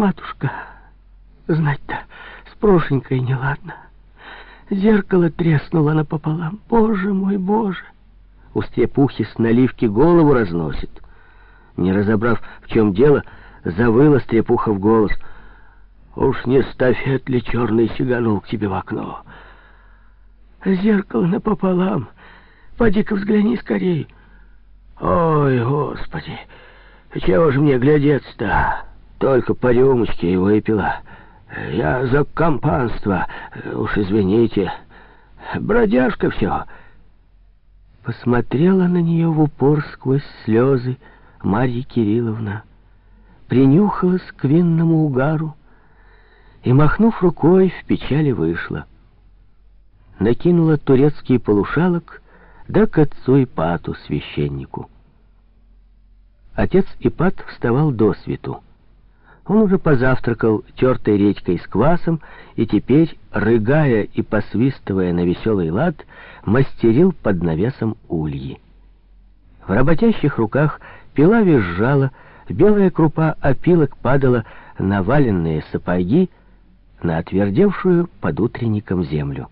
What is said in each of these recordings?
матушка, знать-то с Прошенькой неладно. Зеркало треснуло напополам. Боже мой, боже! У стрепухи с наливки голову разносит. Не разобрав, в чем дело, завыла стрепуха в голос. «Уж не стафет ли черный сиганул к тебе в окно?» «Зеркало напополам. Поди-ка взгляни скорей». «Ой, господи, чего же мне глядеться-то? Только по рюмочке и выпила. Я за компанство, уж извините. Бродяжка все». Посмотрела на нее в упор сквозь слезы Марья Кирилловна, принюхалась к винному угару и, махнув рукой, в печали вышла. Накинула турецкий полушалок, да к отцу Ипату, священнику. Отец Ипат вставал до свету. Он уже позавтракал тертой редькой с квасом и теперь, рыгая и посвистывая на веселый лад, мастерил под навесом ульи. В работящих руках пила визжала, белая крупа опилок падала на валенные сапоги, на отвердевшую под утренником землю.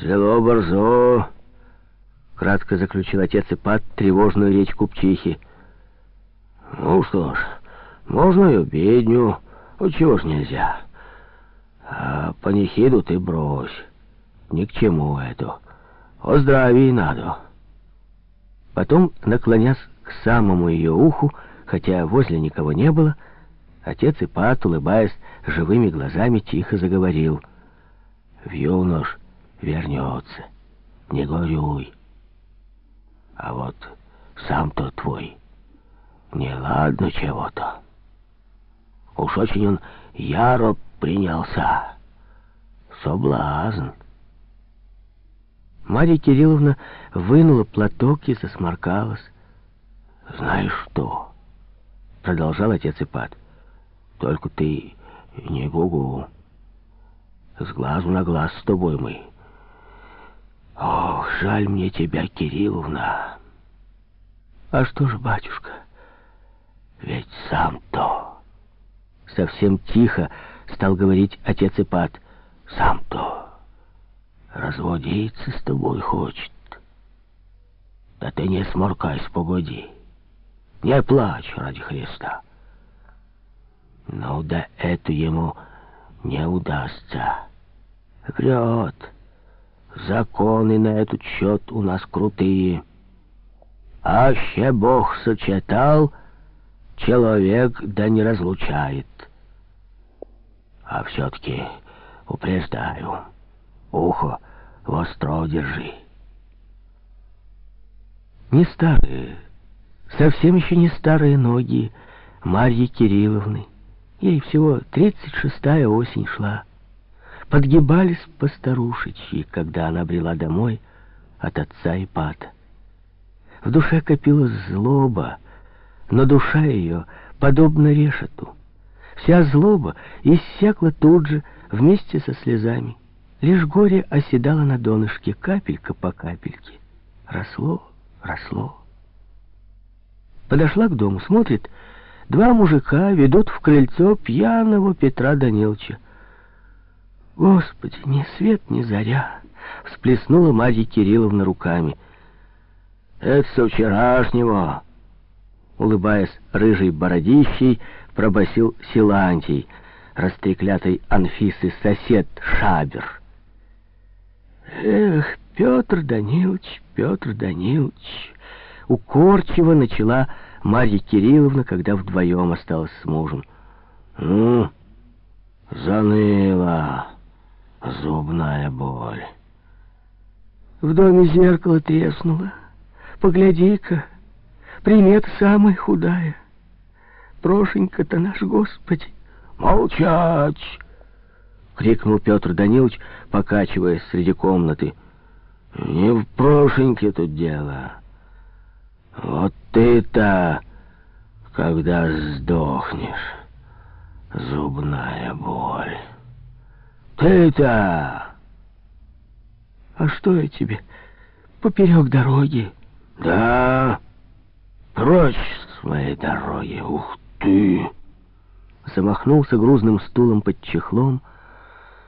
«Зело борзо!» — кратко заключил отец Ипат тревожную речь купчихи. «Ну что ж...» Можно и бедню, вот чего ж нельзя. А панихиду ты брось, ни к чему это. О здравии надо. Потом, наклонясь к самому ее уху, хотя возле никого не было, отец Ипат, улыбаясь живыми глазами, тихо заговорил. В юнош вернется, не горюй. А вот сам-то твой, неладно чего-то. Уж очень он яро принялся. Соблазн. Марья Кирилловна вынула платок и засморкалась. «Знаешь что?» — продолжал отец Ипат. «Только ты не гугу. С глазу на глаз с тобой мы. Ох, жаль мне тебя, Кирилловна». «А что же, батюшка?» «Ведь сам-то...» Совсем тихо стал говорить отец Ипат. «Сам-то разводиться с тобой хочет. Да ты не сморкайся, погоди. Не плачь ради Христа. Ну да это ему не удастся. Врет. Законы на этот счет у нас крутые. Аще Бог сочетал, человек да не разлучает. А все-таки упреждаю, ухо востро держи. Не старые, совсем еще не старые ноги Марьи Кирилловны. Ей всего тридцать шестая осень шла. Подгибались по старушечьи, когда она брела домой от отца и пата. В душе копилась злоба, но душа ее подобна решету. Вся злоба иссякла тут же вместе со слезами. Лишь горе оседало на донышке капелька по капельке. Росло, росло. Подошла к дому, смотрит, два мужика ведут в крыльцо пьяного Петра Даниловича. «Господи, ни свет, ни заря!» — всплеснула Марья Кирилловна руками. «Это со вчерашнего!» Улыбаясь рыжей бородищей, пробасил Силантий, растреклятый Анфисы сосед Шабер. «Эх, Петр Данилович, Петр Данилович!» Укорчиво начала Марья Кирилловна, когда вдвоем осталась с мужем. «Ну, заныла зубная боль». В доме зеркало треснуло. Погляди-ка, примета самая худая. Прошенька-то наш Господи. Молчать! Крикнул Петр Данилович, покачиваясь среди комнаты. Не в Прошеньке тут дело. Вот ты-то, когда сдохнешь, зубная боль. Ты-то... А что я тебе, поперек дороги? Да, прочь с дороги, ух ты! замахнулся грузным стулом под чехлом,